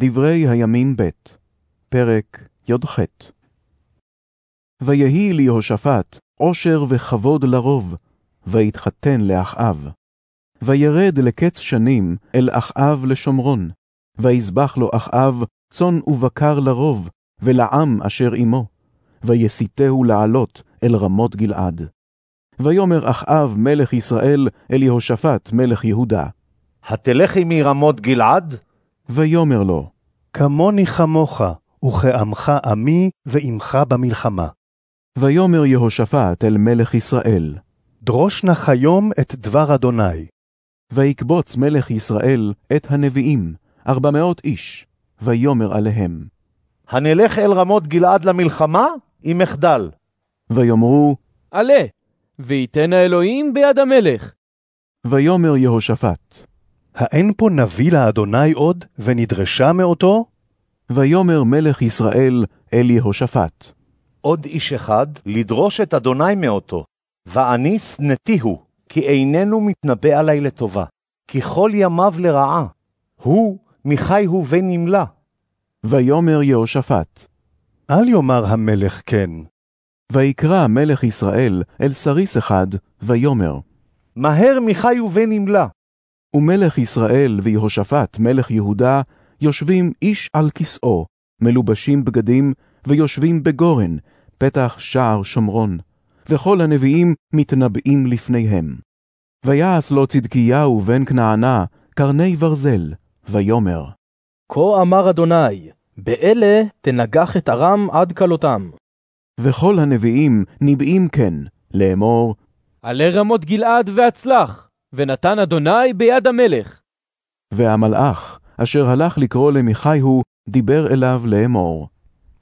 דברי הימים ב', פרק י"ח. ויהי ליהושפט עושר וכבוד לרוב, ויתחתן לאחאב. וירד לקץ שנים אל אחאב לשומרון, ויזבח לו אחאב צאן ובקר לרוב, ולעם אשר עמו, ויסיתהו לעלות אל רמות גלעד. ויאמר אחאב מלך ישראל אל יהושפט מלך יהודה. התלך עמי רמות גלעד? ויאמר לו, כמוני כמוך, וכעמך עמי ועמך במלחמה. ויאמר יהושפט אל מלך ישראל, דרוש נא כיום את דבר אדוני. ויקבוץ מלך ישראל את הנביאים, ארבע מאות איש, ויאמר עליהם. הנלך אל רמות גלעד למלחמה? עם מחדל. ויאמרו, עלה, וייתן האלוהים ביד המלך. ויאמר יהושפט, האין פה נביא לאדוני עוד, ונדרשה מאותו? ויאמר מלך ישראל אל יהושפט, עוד איש אחד לדרוש את אדוני מאותו, ואני שנאתיהו, כי איננו מתנבא עלי לטובה, כי כל ימיו לרעה. הוא מחי הוא בן נמלה. ויאמר יהושפט, אל יאמר המלך כן. ויקרא מלך ישראל אל סריס אחד, ויאמר, מהר מחי ובן נמלה. ומלך ישראל ויהושפט מלך יהודה יושבים איש על כסאו, מלובשים בגדים, ויושבים בגורן, פתח שער שומרון, וכל הנביאים מתנבאים לפניהם. ויעש לו צדקיהו בן כנענה קרני ברזל, ויאמר, כה אמר אדוני, באלה תנגח את ארם עד כלותם. וכל הנביאים ניבאים כן, לאמור, עלה רמות גלעד והצלח, ונתן אדוני ביד המלך. והמלאך, אשר הלך לקרוא למיכיהו, דיבר אליו לאמור.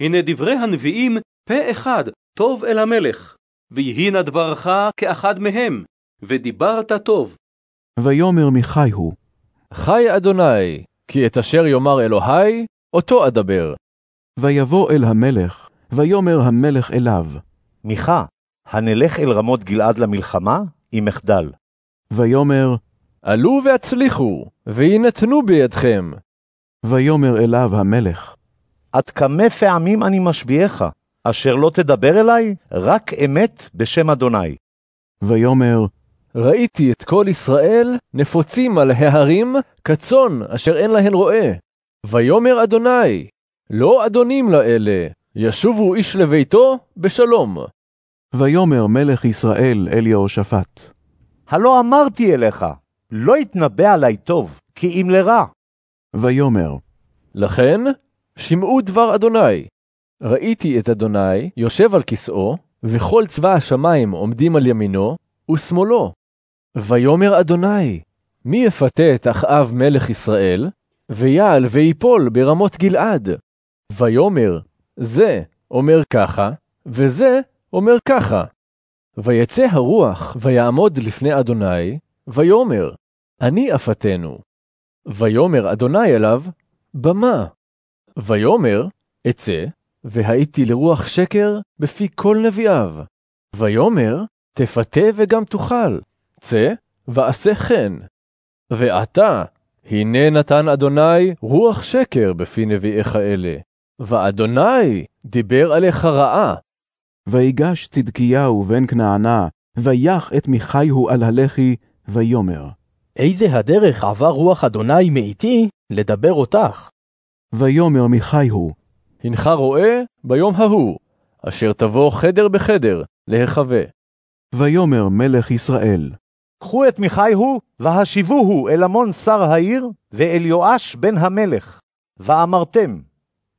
הנה דברי הנביאים פה אחד, טוב אל המלך, ויהי נא דברך כאחד מהם, ודיברת טוב. ויאמר מיכיהו, חי אדוני, כי את אשר יאמר אלוהי, אותו אדבר. ויבוא אל המלך, ויאמר המלך אליו, מיכה, הנלך אל רמות גלעד למלחמה? עם מחדל. ויאמר, עלו והצליחו, ויינתנו בידכם. ויאמר אליו המלך, עד כמה פעמים אני משביעך, אשר לא תדבר אלי, רק אמת בשם אדוני. ויאמר, ראיתי את כל ישראל נפוצים על ההרים כצאן אשר אין להן רועה. ויאמר אדוני, לא אדונים לאלה, ישובו איש לביתו בשלום. ויאמר מלך ישראל אל יהושפט, הלא אמרתי אליך, לא יתנבא עלי טוב, כי אם לרע. ויאמר, לכן, שמעו דבר אדוני. ראיתי את אדוני יושב על כסאו, וכל צבא השמיים עומדים על ימינו, ושמאלו. ויאמר אדוני, מי יפתה את אחאב מלך ישראל, ויעל ויפול ברמות גלעד? ויאמר, זה אומר ככה, וזה אומר ככה. ויצא הרוח, ויעמוד לפני אדוני, ויאמר, אני אפתנו. ויאמר אדוני אליו, במה? ויאמר, אצא, והייתי לרוח שקר בפי כל נביאיו. ויאמר, תפתה וגם תאכל, צא, ועשה כן. ועתה, הנה נתן אדוני רוח שקר בפי נביאיך אלה, ואדוני דיבר עליך רעה. ויגש צדקיהו בן כנענה, ויח את מיכיהו על הלחי, ויאמר. איזה הדרך עבר רוח אדוני מאיתי לדבר אותך? ויאמר מיכיהו, הנך רואה ביום ההוא, אשר תבוא חדר בחדר להיחווה. ויאמר מלך ישראל, קחו את מיכיהו, והשיבוהו אל עמון שר העיר, ואל יואש בן המלך. ואמרתם,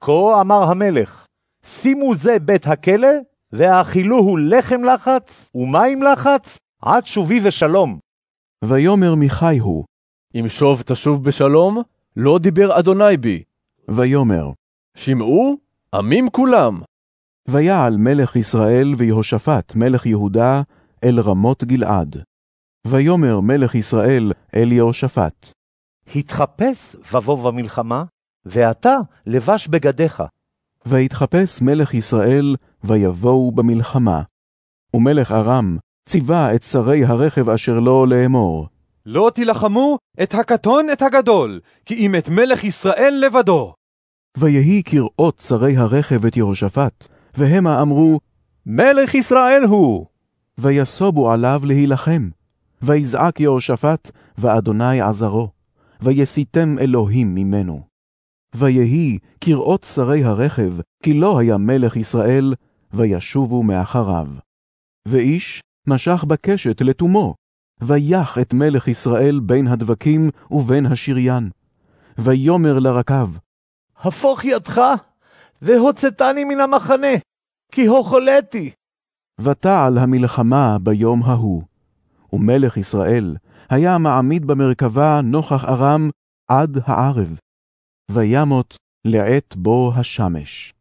כה אמר המלך, שימו זה בית הכלא, והאכילוהו לחם לחץ ומים לחץ, עד שובי ושלום. ויאמר מיכיהו, אם שוב תשוב בשלום, לא דיבר אדוני בי. ויאמר, שמעו, עמים כולם. ויעל מלך ישראל ויהושפט מלך יהודה אל רמות גלעד. ויאמר מלך ישראל אל יהושפט, התחפש ובוא במלחמה, ואתה לבש בגדיך. ויתחפש מלך ישראל, ויבואו במלחמה. ומלך ארם ציווה את שרי הרכב אשר לו לאמור, לא תילחמו את הקטון את הגדול, כי אם את מלך ישראל לבדו. ויהי כראות שרי הרכב את יהושפט, והמה אמרו, מלך ישראל הוא! ויסובו עליו להילחם. ויזעק יהושפט, ואדוני עזרו, ויסיתם אלוהים ממנו. ויהי כראות שרי הרכב, כי לא היה מלך ישראל, וישובו מאחריו. ואיש משך בקשת לתומו, ויח את מלך ישראל בין הדבקים ובין השריין. ויאמר לרקב, הפוך ידך, והוצאתני מן המחנה, כי הוחלאתי. ותעל המלחמה ביום ההוא. ומלך ישראל היה מעמיד במרכבה נוכח ארם עד הערב. וימות לעת בו השמש.